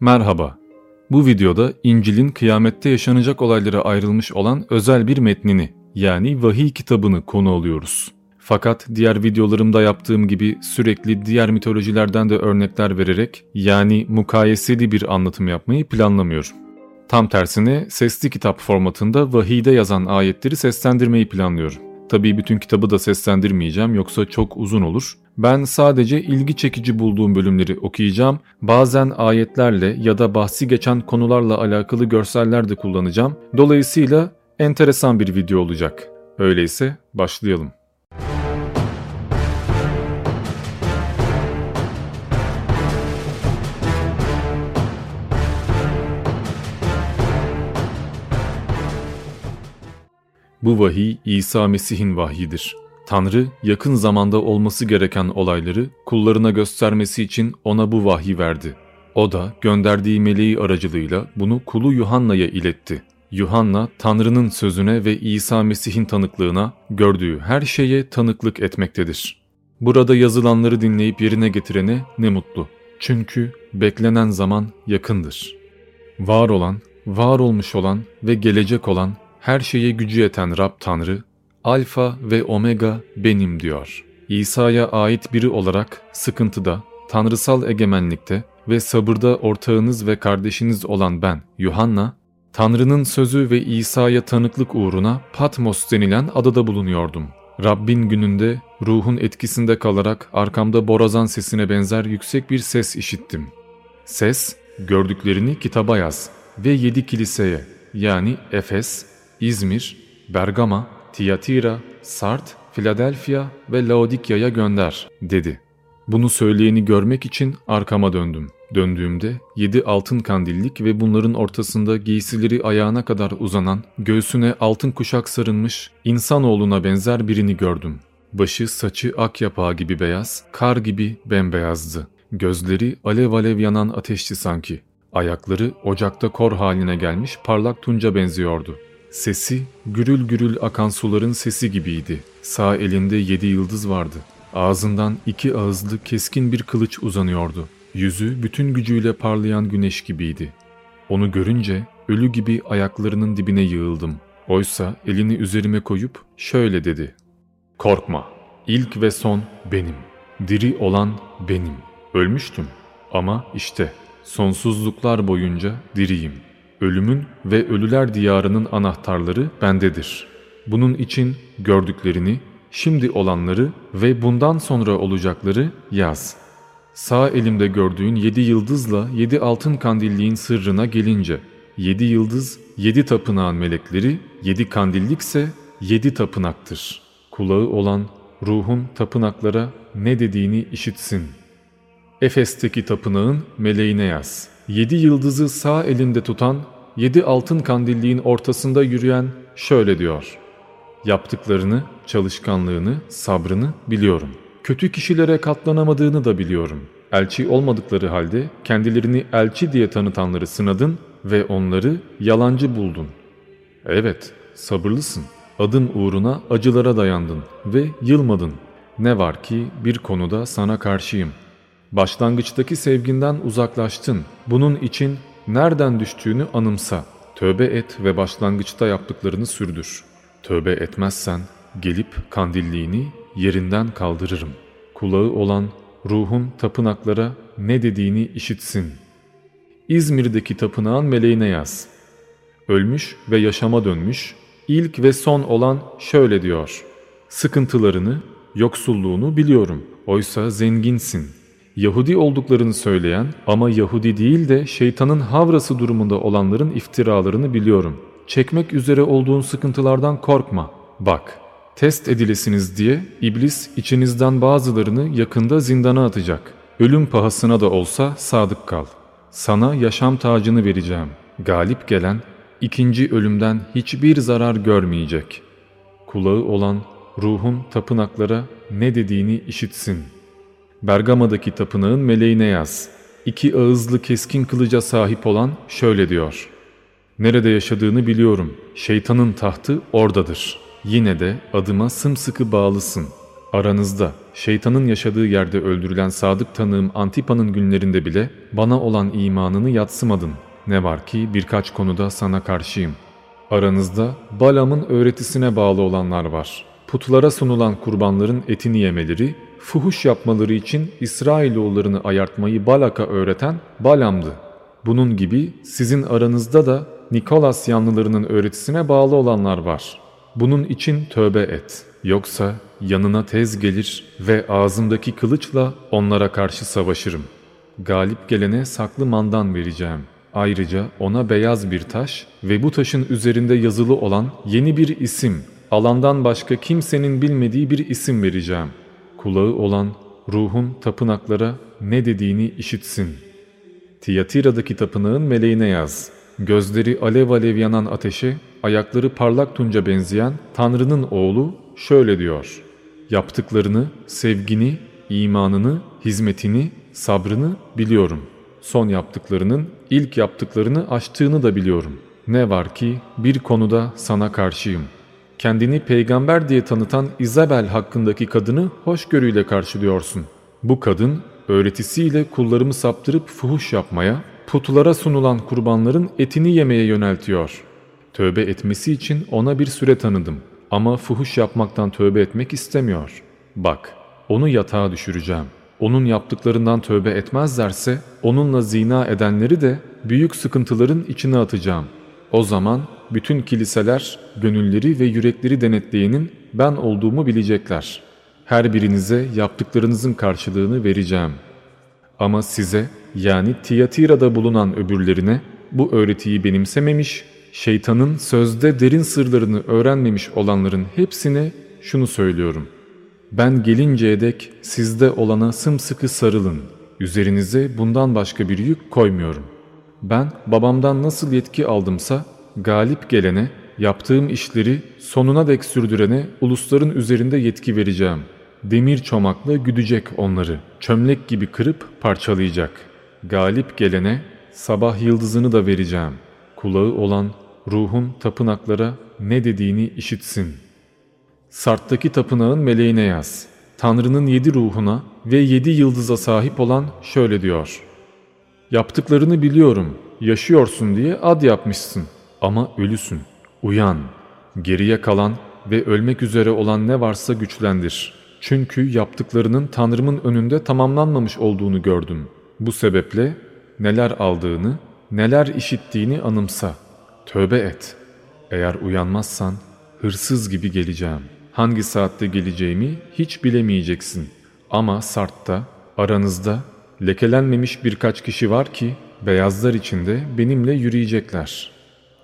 Merhaba. Bu videoda İncil'in kıyamette yaşanacak olaylara ayrılmış olan özel bir metnini yani vahiy kitabını konu alıyoruz. Fakat diğer videolarımda yaptığım gibi sürekli diğer mitolojilerden de örnekler vererek yani mukayeseli bir anlatım yapmayı planlamıyorum. Tam tersine sesli kitap formatında vahiyde yazan ayetleri seslendirmeyi planlıyorum. Tabii bütün kitabı da seslendirmeyeceğim yoksa çok uzun olur. Ben sadece ilgi çekici bulduğum bölümleri okuyacağım. Bazen ayetlerle ya da bahsi geçen konularla alakalı görseller de kullanacağım. Dolayısıyla enteresan bir video olacak. Öyleyse başlayalım. Bu vahiy İsa Mesih'in vahyidir. Tanrı yakın zamanda olması gereken olayları kullarına göstermesi için ona bu vahyi verdi. O da gönderdiği meleği aracılığıyla bunu kulu Yuhanna'ya iletti. Yuhanna Tanrı'nın sözüne ve İsa Mesih'in tanıklığına gördüğü her şeye tanıklık etmektedir. Burada yazılanları dinleyip yerine getirene ne mutlu. Çünkü beklenen zaman yakındır. Var olan, var olmuş olan ve gelecek olan her şeye gücü yeten Rab Tanrı, Alfa ve Omega benim diyor. İsa'ya ait biri olarak sıkıntıda, tanrısal egemenlikte ve sabırda ortağınız ve kardeşiniz olan ben, Yuhanna, Tanrı'nın sözü ve İsa'ya tanıklık uğruna Patmos denilen adada bulunuyordum. Rabbin gününde ruhun etkisinde kalarak arkamda borazan sesine benzer yüksek bir ses işittim. Ses, gördüklerini kitaba yaz ve yedi kiliseye yani Efes, İzmir, Bergama, Tiyatira, Sart, Philadelphia ve Laodikya'ya gönder dedi. Bunu söyleyeni görmek için arkama döndüm. Döndüğümde yedi altın kandillik ve bunların ortasında giysileri ayağına kadar uzanan, göğsüne altın kuşak sarılmış, insanoğluna benzer birini gördüm. Başı saçı ak yapağı gibi beyaz, kar gibi bembeyazdı. Gözleri alev alev yanan ateşti sanki. Ayakları ocakta kor haline gelmiş parlak tunca benziyordu. Sesi gürül gürül akan suların sesi gibiydi. Sağ elinde yedi yıldız vardı. Ağzından iki ağızlı keskin bir kılıç uzanıyordu. Yüzü bütün gücüyle parlayan güneş gibiydi. Onu görünce ölü gibi ayaklarının dibine yığıldım. Oysa elini üzerime koyup şöyle dedi. Korkma, ilk ve son benim. Diri olan benim. Ölmüştüm ama işte sonsuzluklar boyunca diriyim.'' Ölümün ve ölüler diyarının anahtarları bendedir. Bunun için gördüklerini, şimdi olanları ve bundan sonra olacakları yaz. Sağ elimde gördüğün yedi yıldızla yedi altın kandilliğin sırrına gelince, yedi yıldız, yedi tapınağın melekleri, yedi kandillikse yedi tapınaktır. Kulağı olan ruhun tapınaklara ne dediğini işitsin. Efes'teki tapınağın meleğine yaz.'' Yedi yıldızı sağ elinde tutan, yedi altın kandilliğin ortasında yürüyen şöyle diyor. Yaptıklarını, çalışkanlığını, sabrını biliyorum. Kötü kişilere katlanamadığını da biliyorum. Elçi olmadıkları halde kendilerini elçi diye tanıtanları sınadın ve onları yalancı buldun. Evet, sabırlısın. Adın uğruna acılara dayandın ve yılmadın. Ne var ki bir konuda sana karşıyım.'' Başlangıçtaki sevginden uzaklaştın. Bunun için nereden düştüğünü anımsa. Tövbe et ve başlangıçta yaptıklarını sürdür. Tövbe etmezsen gelip kandilliğini yerinden kaldırırım. Kulağı olan ruhun tapınaklara ne dediğini işitsin. İzmir'deki tapınağın meleğine yaz. Ölmüş ve yaşama dönmüş, ilk ve son olan şöyle diyor. Sıkıntılarını, yoksulluğunu biliyorum. Oysa zenginsin. Yahudi olduklarını söyleyen ama Yahudi değil de şeytanın havrası durumunda olanların iftiralarını biliyorum. Çekmek üzere olduğun sıkıntılardan korkma. Bak, test edilesiniz diye iblis içinizden bazılarını yakında zindana atacak. Ölüm pahasına da olsa sadık kal. Sana yaşam tacını vereceğim. Galip gelen ikinci ölümden hiçbir zarar görmeyecek. Kulağı olan ruhun tapınaklara ne dediğini işitsin.'' Bergama'daki tapınağın meleğine yaz. İki ağızlı keskin kılıca sahip olan şöyle diyor. Nerede yaşadığını biliyorum. Şeytanın tahtı oradadır. Yine de adıma sımsıkı bağlısın. Aranızda şeytanın yaşadığı yerde öldürülen sadık tanığım Antipa'nın günlerinde bile bana olan imanını yatsımadın. Ne var ki birkaç konuda sana karşıyım. Aranızda Balam'ın öğretisine bağlı olanlar var. Putlara sunulan kurbanların etini yemeleri, fuhuş yapmaları için İsrailoğullarını ayartmayı Balak'a öğreten Balam'dı. Bunun gibi sizin aranızda da Nikolas yanlılarının öğretisine bağlı olanlar var. Bunun için tövbe et. Yoksa yanına tez gelir ve ağzımdaki kılıçla onlara karşı savaşırım. Galip gelene saklı mandan vereceğim. Ayrıca ona beyaz bir taş ve bu taşın üzerinde yazılı olan yeni bir isim, alandan başka kimsenin bilmediği bir isim vereceğim. Kulağı olan ruhun tapınaklara ne dediğini işitsin. Tiyatira'daki tapınağın meleğine yaz. Gözleri alev alev yanan ateşe, ayakları parlak tunca benzeyen Tanrı'nın oğlu şöyle diyor. Yaptıklarını, sevgini, imanını, hizmetini, sabrını biliyorum. Son yaptıklarının ilk yaptıklarını aştığını da biliyorum. Ne var ki bir konuda sana karşıyım. Kendini peygamber diye tanıtan Isabel hakkındaki kadını hoşgörüyle karşılıyorsun. Bu kadın öğretisiyle kullarımı saptırıp fuhuş yapmaya, putlara sunulan kurbanların etini yemeye yöneltiyor. Tövbe etmesi için ona bir süre tanıdım. Ama fuhuş yapmaktan tövbe etmek istemiyor. Bak, onu yatağa düşüreceğim. Onun yaptıklarından tövbe etmezlerse onunla zina edenleri de büyük sıkıntıların içine atacağım. O zaman bütün kiliseler gönülleri ve yürekleri denetleyenin ben olduğumu bilecekler. Her birinize yaptıklarınızın karşılığını vereceğim. Ama size yani Tiyatira'da bulunan öbürlerine bu öğretiyi benimsememiş şeytanın sözde derin sırlarını öğrenmemiş olanların hepsine şunu söylüyorum. Ben gelinceye dek sizde olana sımsıkı sarılın. Üzerinize bundan başka bir yük koymuyorum. Ben babamdan nasıl yetki aldımsa galip gelene, yaptığım işleri sonuna dek sürdürene ulusların üzerinde yetki vereceğim. Demir çomakla güdecek onları. Çömlek gibi kırıp parçalayacak. Galip gelene sabah yıldızını da vereceğim. Kulağı olan ruhun tapınaklara ne dediğini işitsin. Sart'taki tapınağın meleğine yaz. Tanrı'nın yedi ruhuna ve yedi yıldıza sahip olan şöyle diyor. Yaptıklarını biliyorum, yaşıyorsun diye ad yapmışsın ama ölüsün. Uyan, geriye kalan ve ölmek üzere olan ne varsa güçlendir. Çünkü yaptıklarının Tanrımın önünde tamamlanmamış olduğunu gördüm. Bu sebeple neler aldığını, neler işittiğini anımsa.'' Tövbe et. Eğer uyanmazsan hırsız gibi geleceğim. Hangi saatte geleceğimi hiç bilemeyeceksin. Ama Sart'ta, aranızda lekelenmemiş birkaç kişi var ki beyazlar içinde benimle yürüyecekler.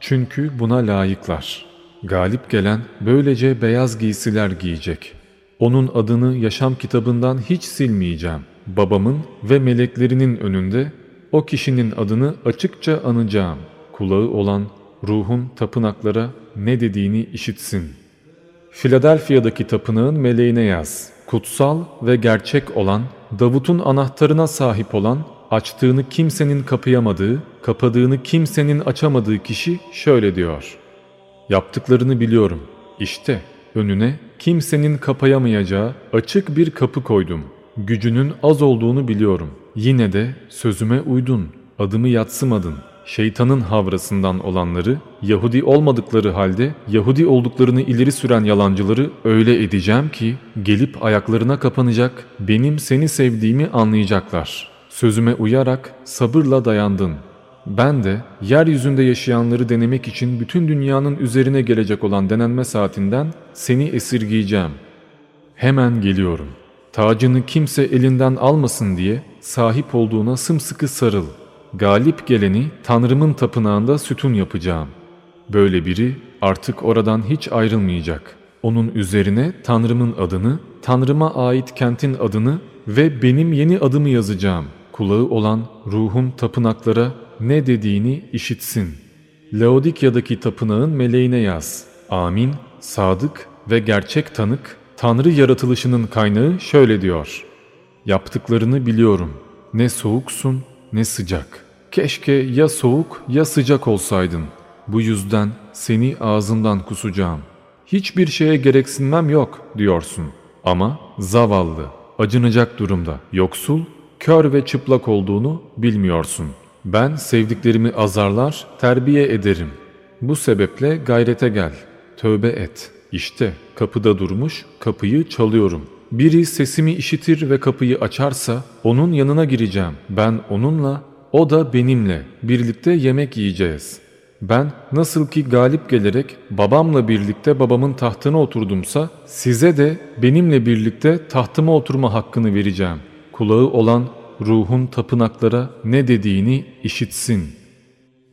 Çünkü buna layıklar. Galip gelen böylece beyaz giysiler giyecek. Onun adını yaşam kitabından hiç silmeyeceğim. Babamın ve meleklerinin önünde o kişinin adını açıkça anacağım. Kulağı olan ruhun tapınaklara ne dediğini işitsin. Philadelphia'daki tapınağın meleğine yaz. Kutsal ve gerçek olan, Davut'un anahtarına sahip olan, açtığını kimsenin kapayamadığı, kapadığını kimsenin açamadığı kişi şöyle diyor. Yaptıklarını biliyorum. İşte önüne kimsenin kapayamayacağı açık bir kapı koydum. Gücünün az olduğunu biliyorum. Yine de sözüme uydun, adımı yatsımadın.'' şeytanın havrasından olanları, Yahudi olmadıkları halde Yahudi olduklarını ileri süren yalancıları öyle edeceğim ki gelip ayaklarına kapanacak, benim seni sevdiğimi anlayacaklar. Sözüme uyarak sabırla dayandın. Ben de yeryüzünde yaşayanları denemek için bütün dünyanın üzerine gelecek olan denenme saatinden seni esirgeyeceğim. Hemen geliyorum. Tacını kimse elinden almasın diye sahip olduğuna sımsıkı sarıl.'' galip geleni Tanrımın tapınağında sütun yapacağım. Böyle biri artık oradan hiç ayrılmayacak. Onun üzerine Tanrımın adını, Tanrıma ait kentin adını ve benim yeni adımı yazacağım. Kulağı olan ruhun tapınaklara ne dediğini işitsin. Laodikya'daki tapınağın meleğine yaz. Amin, sadık ve gerçek tanık, Tanrı yaratılışının kaynağı şöyle diyor. Yaptıklarını biliyorum. Ne soğuksun ne sıcak. Keşke ya soğuk ya sıcak olsaydın. Bu yüzden seni ağzımdan kusacağım. Hiçbir şeye gereksinmem yok diyorsun. Ama zavallı, acınacak durumda, yoksul, kör ve çıplak olduğunu bilmiyorsun. Ben sevdiklerimi azarlar, terbiye ederim. Bu sebeple gayrete gel, tövbe et. İşte kapıda durmuş, kapıyı çalıyorum. Biri sesimi işitir ve kapıyı açarsa onun yanına gireceğim. Ben onunla, o da benimle. Birlikte yemek yiyeceğiz. Ben nasıl ki galip gelerek babamla birlikte babamın tahtına oturdumsa size de benimle birlikte tahtıma oturma hakkını vereceğim. Kulağı olan ruhun tapınaklara ne dediğini işitsin.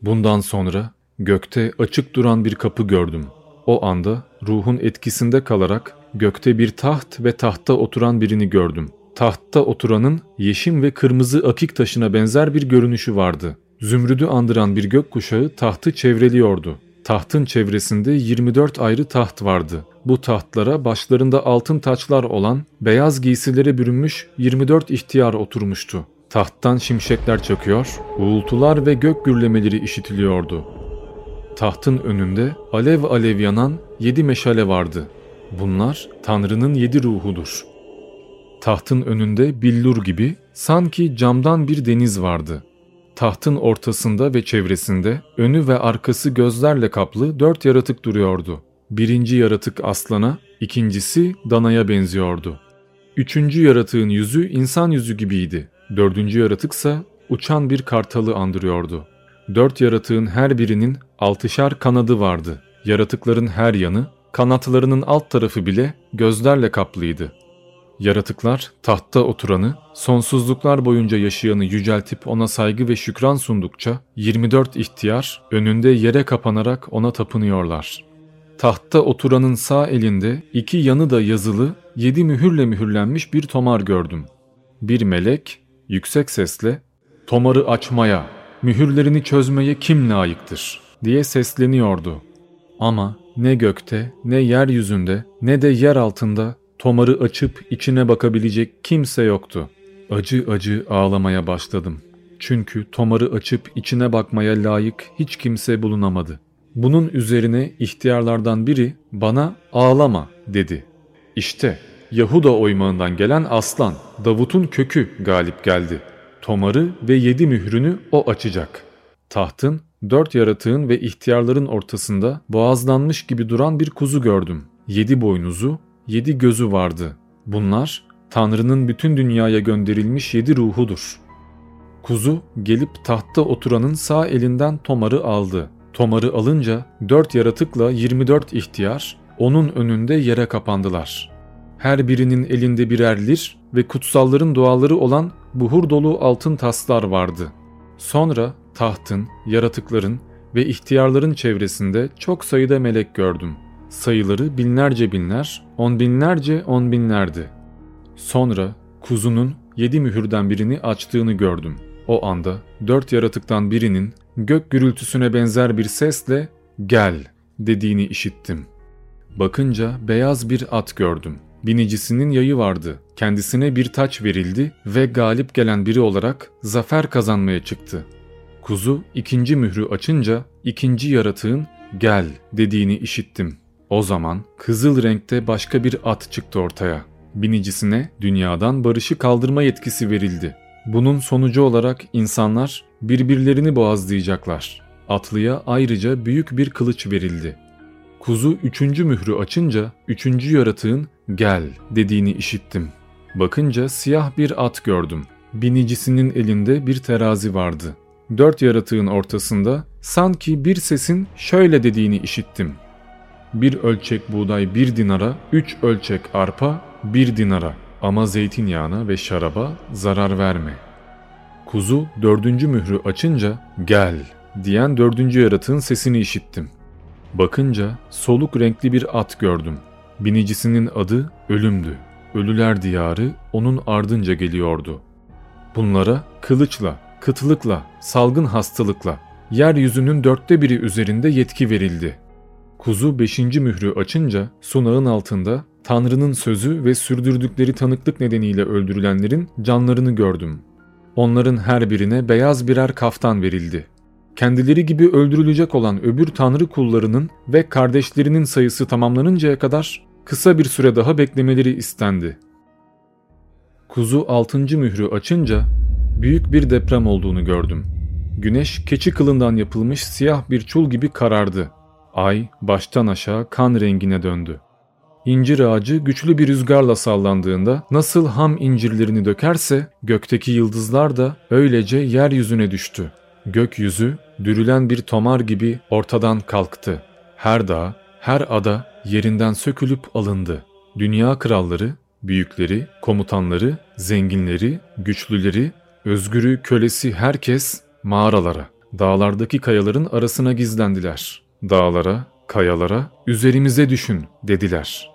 Bundan sonra gökte açık duran bir kapı gördüm. O anda ruhun etkisinde kalarak gökte bir taht ve tahtta oturan birini gördüm. Tahtta oturanın yeşim ve kırmızı akik taşına benzer bir görünüşü vardı. Zümrüdü andıran bir gök kuşağı tahtı çevreliyordu. Tahtın çevresinde 24 ayrı taht vardı. Bu tahtlara başlarında altın taçlar olan beyaz giysilere bürünmüş 24 ihtiyar oturmuştu. Tahttan şimşekler çakıyor, uğultular ve gök gürlemeleri işitiliyordu. Tahtın önünde alev alev yanan yedi meşale vardı. Bunlar Tanrı'nın yedi ruhudur. Tahtın önünde billur gibi sanki camdan bir deniz vardı. Tahtın ortasında ve çevresinde önü ve arkası gözlerle kaplı dört yaratık duruyordu. Birinci yaratık aslana, ikincisi danaya benziyordu. Üçüncü yaratığın yüzü insan yüzü gibiydi. Dördüncü yaratıksa uçan bir kartalı andırıyordu. Dört yaratığın her birinin altışar kanadı vardı. Yaratıkların her yanı, kanatlarının alt tarafı bile gözlerle kaplıydı. Yaratıklar tahtta oturanı, sonsuzluklar boyunca yaşayanı yüceltip ona saygı ve şükran sundukça 24 ihtiyar önünde yere kapanarak ona tapınıyorlar. Tahtta oturanın sağ elinde iki yanı da yazılı yedi mühürle mühürlenmiş bir tomar gördüm. Bir melek yüksek sesle tomarı açmaya, mühürlerini çözmeye kim layıktır diye sesleniyordu. Ama ne gökte, ne yeryüzünde, ne de yer altında tomarı açıp içine bakabilecek kimse yoktu. Acı acı ağlamaya başladım. Çünkü tomarı açıp içine bakmaya layık hiç kimse bulunamadı. Bunun üzerine ihtiyarlardan biri bana ağlama dedi. İşte Yahuda oymağından gelen aslan, Davut'un kökü galip geldi. Tomarı ve yedi mührünü o açacak. Tahtın, dört yaratığın ve ihtiyarların ortasında boğazlanmış gibi duran bir kuzu gördüm. Yedi boynuzu, yedi gözü vardı. Bunlar Tanrı'nın bütün dünyaya gönderilmiş yedi ruhudur. Kuzu gelip tahtta oturanın sağ elinden tomarı aldı. Tomarı alınca dört yaratıkla 24 ihtiyar onun önünde yere kapandılar. Her birinin elinde birer lir ve kutsalların duaları olan buhur dolu altın taslar vardı. Sonra tahtın, yaratıkların ve ihtiyarların çevresinde çok sayıda melek gördüm. Sayıları binlerce binler, on binlerce on binlerdi. Sonra kuzunun yedi mühürden birini açtığını gördüm. O anda dört yaratıktan birinin gök gürültüsüne benzer bir sesle gel dediğini işittim. Bakınca beyaz bir at gördüm. Binicisinin yayı vardı. Kendisine bir taç verildi ve galip gelen biri olarak zafer kazanmaya çıktı. Kuzu ikinci mührü açınca ikinci yaratığın gel dediğini işittim. O zaman kızıl renkte başka bir at çıktı ortaya. Binicisine dünyadan barışı kaldırma yetkisi verildi. Bunun sonucu olarak insanlar birbirlerini boğazlayacaklar. Atlıya ayrıca büyük bir kılıç verildi. Kuzu üçüncü mührü açınca üçüncü yaratığın gel dediğini işittim. Bakınca siyah bir at gördüm. Binicisinin elinde bir terazi vardı. Dört yaratığın ortasında sanki bir sesin şöyle dediğini işittim. Bir ölçek buğday bir dinara, üç ölçek arpa bir dinara ama zeytinyağına ve şaraba zarar verme. Kuzu dördüncü mührü açınca gel diyen dördüncü yaratığın sesini işittim. Bakınca soluk renkli bir at gördüm. Binicisinin adı Ölüm'dü. Ölüler diyarı onun ardınca geliyordu. Bunlara kılıçla, kıtlıkla, salgın hastalıkla, yeryüzünün dörtte biri üzerinde yetki verildi. Kuzu beşinci mührü açınca sunağın altında Tanrı'nın sözü ve sürdürdükleri tanıklık nedeniyle öldürülenlerin canlarını gördüm. Onların her birine beyaz birer kaftan verildi. Kendileri gibi öldürülecek olan öbür tanrı kullarının ve kardeşlerinin sayısı tamamlanıncaya kadar Kısa bir süre daha beklemeleri istendi. Kuzu altıncı mührü açınca büyük bir deprem olduğunu gördüm. Güneş keçi kılından yapılmış siyah bir çul gibi karardı. Ay baştan aşağı kan rengine döndü. İncir ağacı güçlü bir rüzgarla sallandığında nasıl ham incirlerini dökerse gökteki yıldızlar da öylece yeryüzüne düştü. Gökyüzü dürülen bir tomar gibi ortadan kalktı. Her dağ, her ada yerinden sökülüp alındı. Dünya kralları, büyükleri, komutanları, zenginleri, güçlüleri, özgürü, kölesi herkes mağaralara, dağlardaki kayaların arasına gizlendiler. Dağlara, kayalara, üzerimize düşün dediler.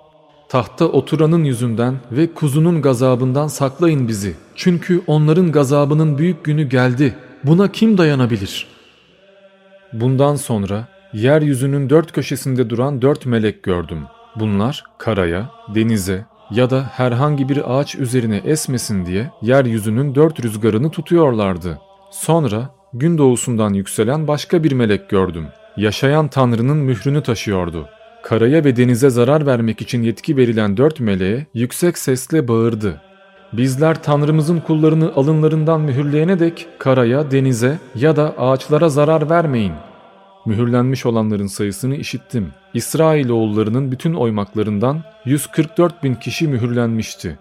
Tahta oturanın yüzünden ve kuzunun gazabından saklayın bizi. Çünkü onların gazabının büyük günü geldi. Buna kim dayanabilir? Bundan sonra yeryüzünün dört köşesinde duran dört melek gördüm. Bunlar karaya, denize ya da herhangi bir ağaç üzerine esmesin diye yeryüzünün dört rüzgarını tutuyorlardı. Sonra gün doğusundan yükselen başka bir melek gördüm. Yaşayan Tanrı'nın mührünü taşıyordu. Karaya ve denize zarar vermek için yetki verilen dört meleğe yüksek sesle bağırdı. Bizler Tanrımızın kullarını alınlarından mühürleyene dek karaya, denize ya da ağaçlara zarar vermeyin. Mühürlenmiş olanların sayısını işittim. İsrailoğullarının bütün oymaklarından 144 bin kişi mühürlenmişti.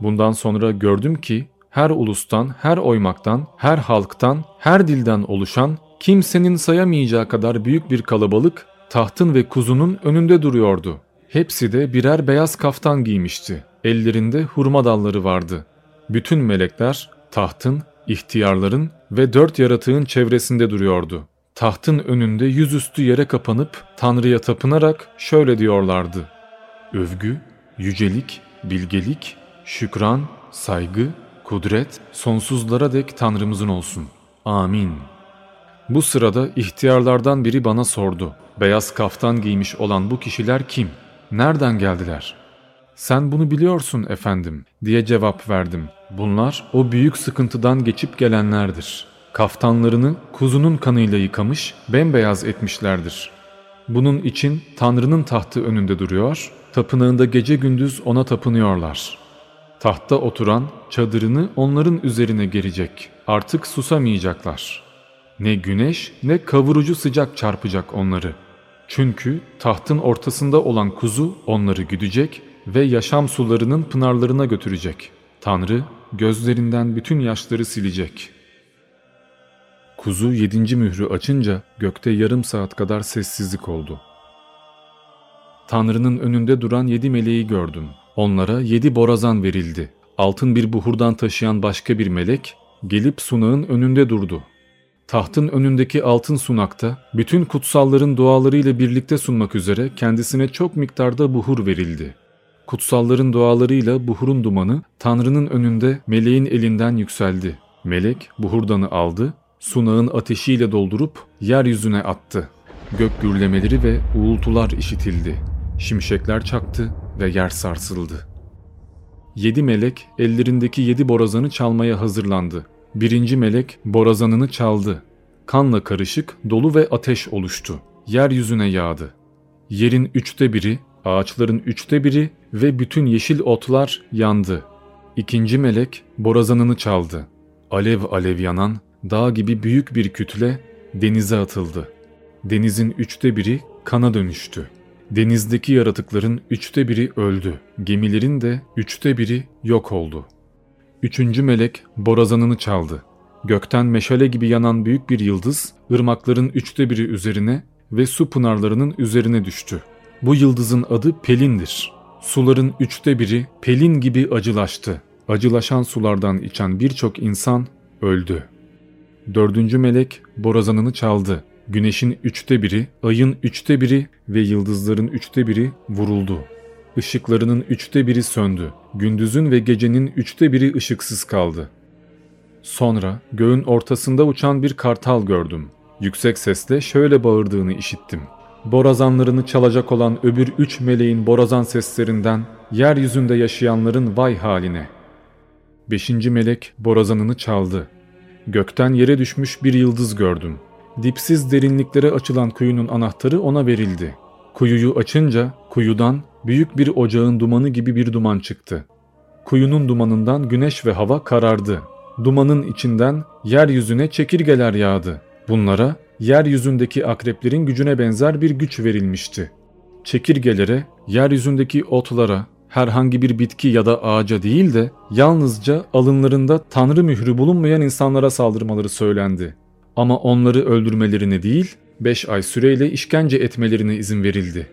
Bundan sonra gördüm ki her ulustan, her oymaktan, her halktan, her dilden oluşan kimsenin sayamayacağı kadar büyük bir kalabalık tahtın ve kuzunun önünde duruyordu. Hepsi de birer beyaz kaftan giymişti. Ellerinde hurma dalları vardı. Bütün melekler tahtın, ihtiyarların ve dört yaratığın çevresinde duruyordu. Tahtın önünde yüzüstü yere kapanıp Tanrı'ya tapınarak şöyle diyorlardı. Övgü, yücelik, bilgelik, şükran, saygı, kudret sonsuzlara dek Tanrımızın olsun. Amin. Bu sırada ihtiyarlardan biri bana sordu. Beyaz kaftan giymiş olan bu kişiler kim? Nereden geldiler? Sen bunu biliyorsun efendim diye cevap verdim. Bunlar o büyük sıkıntıdan geçip gelenlerdir. Kaftanlarını kuzunun kanıyla yıkamış, bembeyaz etmişlerdir. Bunun için Tanrı'nın tahtı önünde duruyor, tapınağında gece gündüz ona tapınıyorlar. Tahtta oturan çadırını onların üzerine gelecek. Artık susamayacaklar. Ne güneş ne kavurucu sıcak çarpacak onları. Çünkü tahtın ortasında olan kuzu onları güdecek ve yaşam sularının pınarlarına götürecek. Tanrı gözlerinden bütün yaşları silecek.'' Kuzu yedinci mührü açınca gökte yarım saat kadar sessizlik oldu. Tanrı'nın önünde duran yedi meleği gördüm. Onlara yedi borazan verildi. Altın bir buhurdan taşıyan başka bir melek gelip sunağın önünde durdu. Tahtın önündeki altın sunakta bütün kutsalların dualarıyla birlikte sunmak üzere kendisine çok miktarda buhur verildi. Kutsalların dualarıyla buhurun dumanı Tanrı'nın önünde meleğin elinden yükseldi. Melek buhurdanı aldı sunağın ateşiyle doldurup yeryüzüne attı. Gök gürlemeleri ve uğultular işitildi. Şimşekler çaktı ve yer sarsıldı. Yedi melek ellerindeki yedi borazanı çalmaya hazırlandı. Birinci melek borazanını çaldı. Kanla karışık dolu ve ateş oluştu. Yeryüzüne yağdı. Yerin üçte biri, ağaçların üçte biri ve bütün yeşil otlar yandı. İkinci melek borazanını çaldı. Alev alev yanan dağ gibi büyük bir kütle denize atıldı. Denizin üçte biri kana dönüştü. Denizdeki yaratıkların üçte biri öldü. Gemilerin de üçte biri yok oldu. Üçüncü melek borazanını çaldı. Gökten meşale gibi yanan büyük bir yıldız, ırmakların üçte biri üzerine ve su pınarlarının üzerine düştü. Bu yıldızın adı Pelin'dir. Suların üçte biri Pelin gibi acılaştı. Acılaşan sulardan içen birçok insan öldü. Dördüncü melek borazanını çaldı. Güneşin üçte biri, ayın üçte biri ve yıldızların üçte biri vuruldu. Işıklarının üçte biri söndü. Gündüzün ve gecenin üçte biri ışıksız kaldı. Sonra göğün ortasında uçan bir kartal gördüm. Yüksek sesle şöyle bağırdığını işittim. Borazanlarını çalacak olan öbür üç meleğin borazan seslerinden yeryüzünde yaşayanların vay haline. Beşinci melek borazanını çaldı. Gökten yere düşmüş bir yıldız gördüm. Dipsiz derinliklere açılan kuyunun anahtarı ona verildi. Kuyuyu açınca kuyudan büyük bir ocağın dumanı gibi bir duman çıktı. Kuyunun dumanından güneş ve hava karardı. Dumanın içinden yeryüzüne çekirgeler yağdı. Bunlara yeryüzündeki akreplerin gücüne benzer bir güç verilmişti. Çekirgelere, yeryüzündeki otlara, herhangi bir bitki ya da ağaca değil de yalnızca alınlarında tanrı mührü bulunmayan insanlara saldırmaları söylendi. Ama onları öldürmelerine değil, 5 ay süreyle işkence etmelerine izin verildi.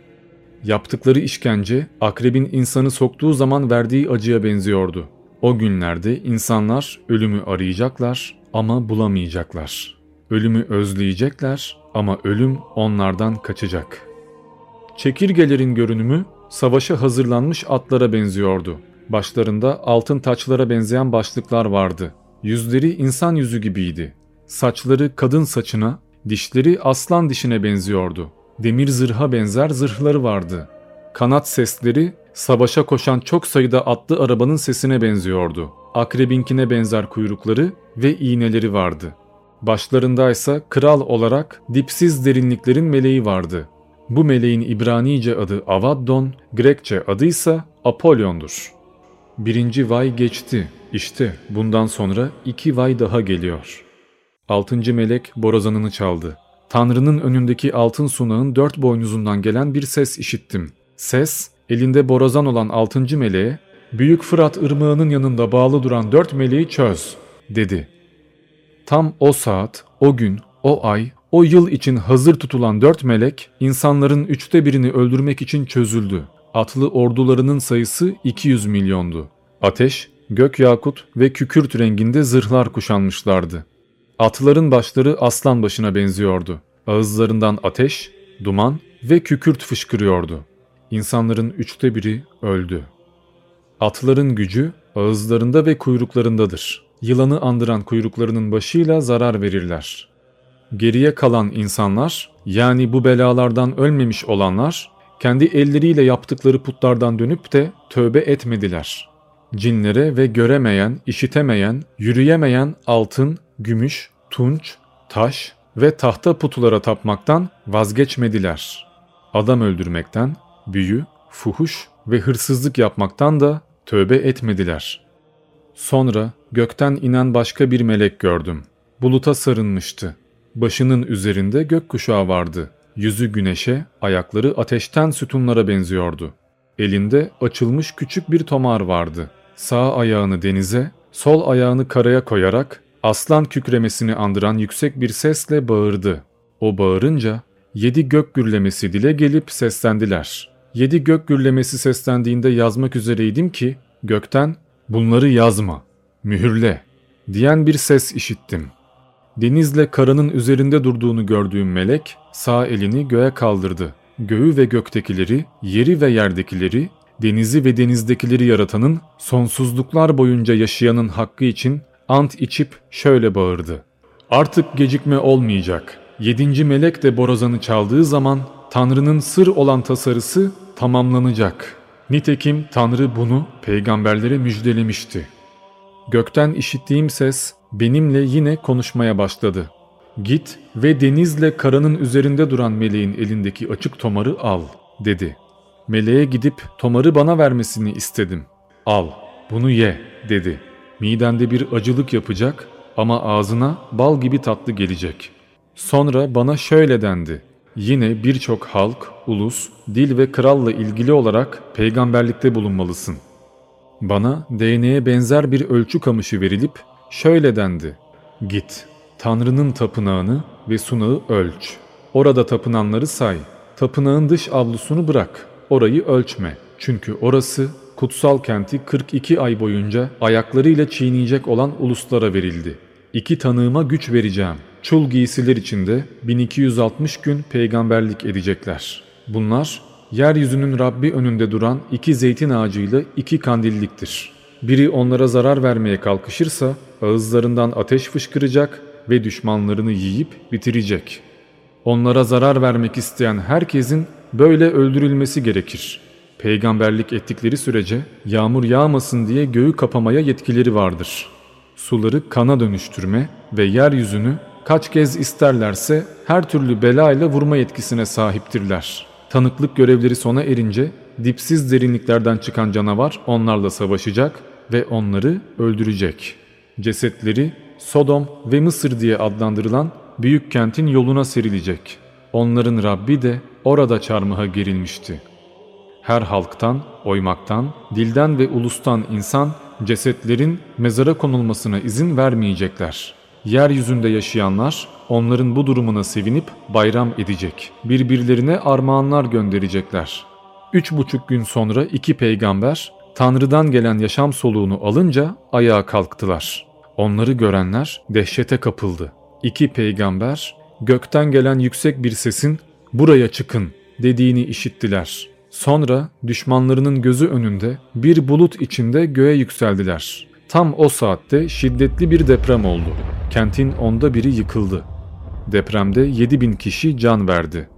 Yaptıkları işkence akrebin insanı soktuğu zaman verdiği acıya benziyordu. O günlerde insanlar ölümü arayacaklar ama bulamayacaklar. Ölümü özleyecekler ama ölüm onlardan kaçacak. Çekirgelerin görünümü savaşa hazırlanmış atlara benziyordu. Başlarında altın taçlara benzeyen başlıklar vardı. Yüzleri insan yüzü gibiydi. Saçları kadın saçına, dişleri aslan dişine benziyordu. Demir zırha benzer zırhları vardı. Kanat sesleri savaşa koşan çok sayıda atlı arabanın sesine benziyordu. Akrebinkine benzer kuyrukları ve iğneleri vardı. Başlarındaysa kral olarak dipsiz derinliklerin meleği vardı. Bu meleğin İbranice adı Avaddon, Grekçe adı ise Apollon'dur. Birinci vay geçti. İşte bundan sonra iki vay daha geliyor. Altıncı melek borazanını çaldı. Tanrı'nın önündeki altın sunağın dört boynuzundan gelen bir ses işittim. Ses, elinde borazan olan altıncı meleğe, Büyük Fırat ırmağının yanında bağlı duran dört meleği çöz, dedi. Tam o saat, o gün, o ay, o yıl için hazır tutulan dört melek, insanların üçte birini öldürmek için çözüldü. Atlı ordularının sayısı 200 milyondu. Ateş, gök yakut ve kükürt renginde zırhlar kuşanmışlardı. Atların başları aslan başına benziyordu. Ağızlarından ateş, duman ve kükürt fışkırıyordu. İnsanların üçte biri öldü. Atların gücü ağızlarında ve kuyruklarındadır. Yılanı andıran kuyruklarının başıyla zarar verirler. Geriye kalan insanlar, yani bu belalardan ölmemiş olanlar, kendi elleriyle yaptıkları putlardan dönüp de tövbe etmediler. Cinlere ve göremeyen, işitemeyen, yürüyemeyen altın, gümüş, tunç, taş ve tahta putulara tapmaktan vazgeçmediler. Adam öldürmekten, büyü, fuhuş ve hırsızlık yapmaktan da tövbe etmediler. Sonra gökten inen başka bir melek gördüm. Buluta sarınmıştı. Başının üzerinde gökkuşağı vardı. Yüzü güneşe, ayakları ateşten sütunlara benziyordu. Elinde açılmış küçük bir tomar vardı. Sağ ayağını denize, sol ayağını karaya koyarak aslan kükremesini andıran yüksek bir sesle bağırdı. O bağırınca yedi gök gürlemesi dile gelip seslendiler. Yedi gök gürlemesi seslendiğinde yazmak üzereydim ki gökten bunları yazma, mühürle diyen bir ses işittim. Denizle karanın üzerinde durduğunu gördüğüm melek sağ elini göğe kaldırdı. Göğü ve göktekileri, yeri ve yerdekileri, denizi ve denizdekileri yaratanın, sonsuzluklar boyunca yaşayanın hakkı için ant içip şöyle bağırdı. Artık gecikme olmayacak. Yedinci melek de borazanı çaldığı zaman Tanrı'nın sır olan tasarısı tamamlanacak. Nitekim Tanrı bunu peygamberlere müjdelemişti. Gökten işittiğim ses benimle yine konuşmaya başladı. Git ve denizle karanın üzerinde duran meleğin elindeki açık tomarı al, dedi. Meleğe gidip tomarı bana vermesini istedim. Al, bunu ye, dedi. Midende bir acılık yapacak ama ağzına bal gibi tatlı gelecek. Sonra bana şöyle dendi. Yine birçok halk, ulus, dil ve kralla ilgili olarak peygamberlikte bulunmalısın. Bana değneğe benzer bir ölçü kamışı verilip şöyle dendi. Git, Tanrı'nın tapınağını ve sunağı ölç. Orada tapınanları say. Tapınağın dış avlusunu bırak. Orayı ölçme. Çünkü orası kutsal kenti 42 ay boyunca ayaklarıyla çiğneyecek olan uluslara verildi. İki tanığıma güç vereceğim. Çul giysiler içinde 1260 gün peygamberlik edecekler. Bunlar yeryüzünün Rabbi önünde duran iki zeytin ağacıyla iki kandilliktir. Biri onlara zarar vermeye kalkışırsa ağızlarından ateş fışkıracak ve düşmanlarını yiyip bitirecek. Onlara zarar vermek isteyen herkesin böyle öldürülmesi gerekir. Peygamberlik ettikleri sürece yağmur yağmasın diye göğü kapamaya yetkileri vardır. Suları kana dönüştürme ve yeryüzünü kaç kez isterlerse her türlü bela ile vurma yetkisine sahiptirler. Tanıklık görevleri sona erince dipsiz derinliklerden çıkan canavar onlarla savaşacak ve onları öldürecek. Cesetleri Sodom ve Mısır diye adlandırılan büyük kentin yoluna serilecek. Onların Rabbi de orada çarmıha gerilmişti. Her halktan, oymaktan, dilden ve ulustan insan cesetlerin mezara konulmasına izin vermeyecekler. Yeryüzünde yaşayanlar onların bu durumuna sevinip bayram edecek. Birbirlerine armağanlar gönderecekler. Üç buçuk gün sonra iki peygamber Tanrı'dan gelen yaşam soluğunu alınca ayağa kalktılar. Onları görenler dehşete kapıldı. İki peygamber gökten gelen yüksek bir sesin buraya çıkın dediğini işittiler. Sonra düşmanlarının gözü önünde bir bulut içinde göğe yükseldiler. Tam o saatte şiddetli bir deprem oldu. Kentin onda biri yıkıldı. Depremde 7000 kişi can verdi.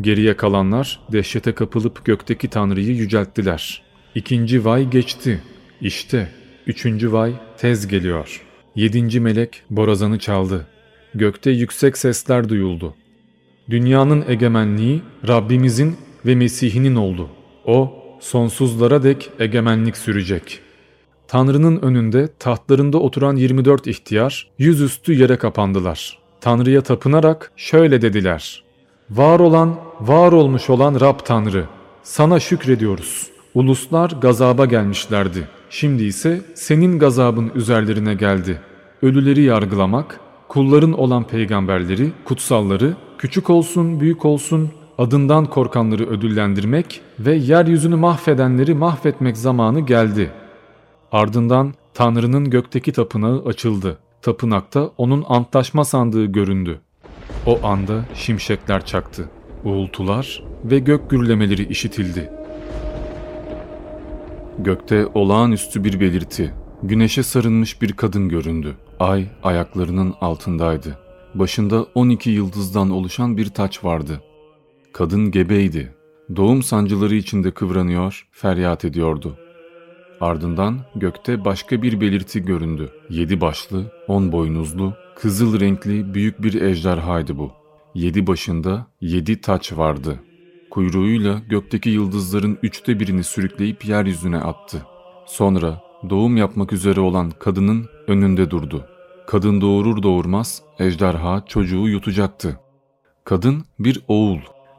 Geriye kalanlar dehşete kapılıp gökteki Tanrı'yı yücelttiler. İkinci vay geçti. İşte üçüncü vay tez geliyor. Yedinci melek borazanı çaldı. Gökte yüksek sesler duyuldu. Dünyanın egemenliği Rabbimizin ve Mesih'inin oldu. O sonsuzlara dek egemenlik sürecek. Tanrı'nın önünde tahtlarında oturan 24 ihtiyar yüzüstü yere kapandılar. Tanrı'ya tapınarak şöyle dediler. Var olan, var olmuş olan Rab Tanrı, sana şükrediyoruz. Uluslar gazaba gelmişlerdi. Şimdi ise senin gazabın üzerlerine geldi. Ölüleri yargılamak, kulların olan peygamberleri, kutsalları, küçük olsun büyük olsun adından korkanları ödüllendirmek ve yeryüzünü mahvedenleri mahvetmek zamanı geldi. Ardından Tanrı'nın gökteki tapınağı açıldı. Tapınakta onun antlaşma sandığı göründü. O anda şimşekler çaktı. Uğultular ve gök gürlemeleri işitildi. Gökte olağanüstü bir belirti. Güneşe sarılmış bir kadın göründü. Ay ayaklarının altındaydı. Başında 12 yıldızdan oluşan bir taç vardı. Kadın gebeydi. Doğum sancıları içinde kıvranıyor, feryat ediyordu. Ardından gökte başka bir belirti göründü. Yedi başlı, on boynuzlu, kızıl renkli büyük bir ejderhaydı bu. Yedi başında yedi taç vardı. Kuyruğuyla gökteki yıldızların üçte birini sürükleyip yeryüzüne attı. Sonra doğum yapmak üzere olan kadının önünde durdu. Kadın doğurur doğurmaz ejderha çocuğu yutacaktı. Kadın bir oğul,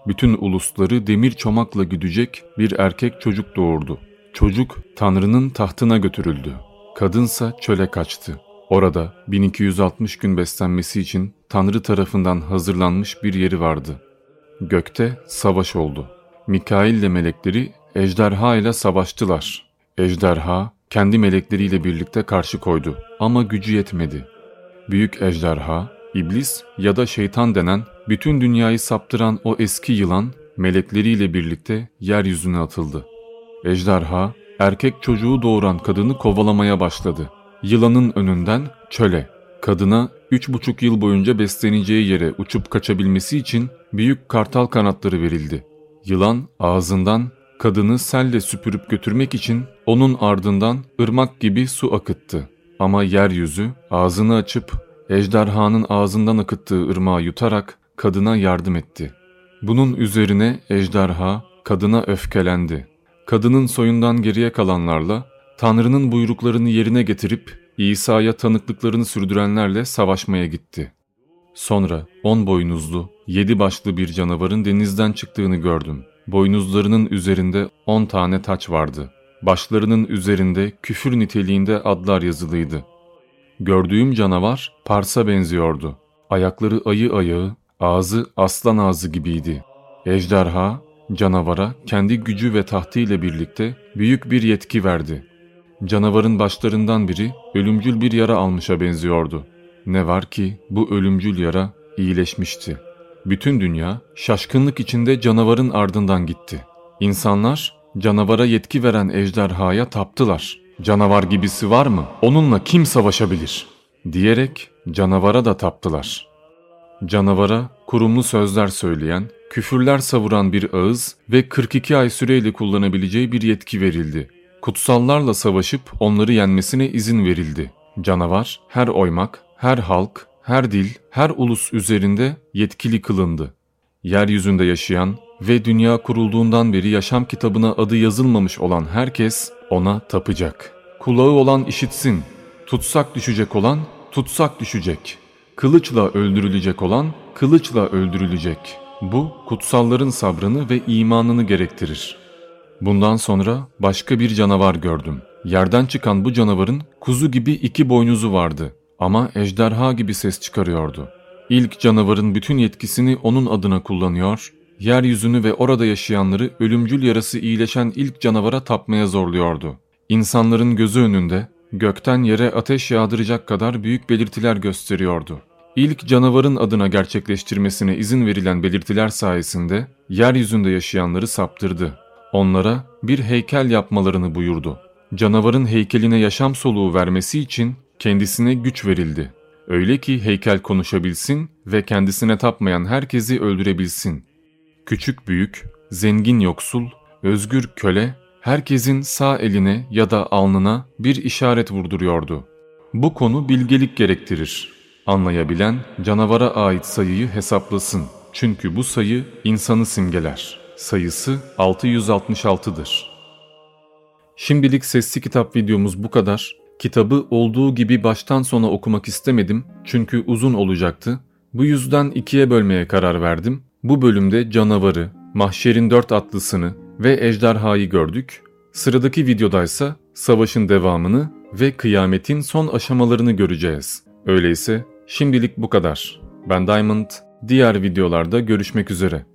bütün ulusları demir çomakla güdecek bir erkek çocuk doğurdu. Çocuk Tanrı'nın tahtına götürüldü. Kadınsa çöle kaçtı. Orada 1260 gün beslenmesi için Tanrı tarafından hazırlanmış bir yeri vardı. Gökte savaş oldu. Mikail ile melekleri ejderha ile savaştılar. Ejderha kendi melekleriyle birlikte karşı koydu ama gücü yetmedi. Büyük ejderha, iblis ya da şeytan denen bütün dünyayı saptıran o eski yılan melekleriyle birlikte yeryüzüne atıldı. Ejderha, erkek çocuğu doğuran kadını kovalamaya başladı. Yılanın önünden çöle, kadına üç buçuk yıl boyunca besleneceği yere uçup kaçabilmesi için büyük kartal kanatları verildi. Yılan ağzından kadını selle süpürüp götürmek için onun ardından ırmak gibi su akıttı. Ama yeryüzü ağzını açıp ejderhanın ağzından akıttığı ırmağı yutarak kadına yardım etti. Bunun üzerine ejderha kadına öfkelendi. Kadının soyundan geriye kalanlarla Tanrı'nın buyruklarını yerine getirip İsa'ya tanıklıklarını sürdürenlerle savaşmaya gitti. Sonra on boynuzlu, yedi başlı bir canavarın denizden çıktığını gördüm. Boynuzlarının üzerinde on tane taç vardı. Başlarının üzerinde küfür niteliğinde adlar yazılıydı. Gördüğüm canavar Pars'a benziyordu. Ayakları ayı ayağı, ağzı aslan ağzı gibiydi. Ejderha, canavara kendi gücü ve tahtı ile birlikte büyük bir yetki verdi. Canavarın başlarından biri ölümcül bir yara almışa benziyordu. Ne var ki bu ölümcül yara iyileşmişti. Bütün dünya şaşkınlık içinde canavarın ardından gitti. İnsanlar canavara yetki veren ejderhaya taptılar. Canavar gibisi var mı? Onunla kim savaşabilir? Diyerek canavara da taptılar. Canavara kurumlu sözler söyleyen, küfürler savuran bir ağız ve 42 ay süreyle kullanabileceği bir yetki verildi. Kutsallarla savaşıp onları yenmesine izin verildi. Canavar her oymak, her halk, her dil, her ulus üzerinde yetkili kılındı. Yeryüzünde yaşayan ve dünya kurulduğundan beri yaşam kitabına adı yazılmamış olan herkes ona tapacak. Kulağı olan işitsin, tutsak düşecek olan tutsak düşecek. Kılıçla öldürülecek olan kılıçla öldürülecek. Bu kutsalların sabrını ve imanını gerektirir. Bundan sonra başka bir canavar gördüm. Yerden çıkan bu canavarın kuzu gibi iki boynuzu vardı ama ejderha gibi ses çıkarıyordu. İlk canavarın bütün yetkisini onun adına kullanıyor, yeryüzünü ve orada yaşayanları ölümcül yarası iyileşen ilk canavara tapmaya zorluyordu. İnsanların gözü önünde gökten yere ateş yağdıracak kadar büyük belirtiler gösteriyordu. İlk canavarın adına gerçekleştirmesine izin verilen belirtiler sayesinde yeryüzünde yaşayanları saptırdı. Onlara bir heykel yapmalarını buyurdu. Canavarın heykeline yaşam soluğu vermesi için kendisine güç verildi. Öyle ki heykel konuşabilsin ve kendisine tapmayan herkesi öldürebilsin. Küçük büyük, zengin yoksul, özgür köle, herkesin sağ eline ya da alnına bir işaret vurduruyordu. Bu konu bilgelik gerektirir. Anlayabilen canavara ait sayıyı hesaplasın. Çünkü bu sayı insanı simgeler. Sayısı 666'dır. Şimdilik sesli kitap videomuz bu kadar. Kitabı olduğu gibi baştan sona okumak istemedim çünkü uzun olacaktı. Bu yüzden ikiye bölmeye karar verdim. Bu bölümde canavarı, mahşerin dört atlısını ve ejderhayı gördük. Sıradaki videodaysa savaşın devamını ve kıyametin son aşamalarını göreceğiz. Öyleyse şimdilik bu kadar. Ben Diamond, diğer videolarda görüşmek üzere.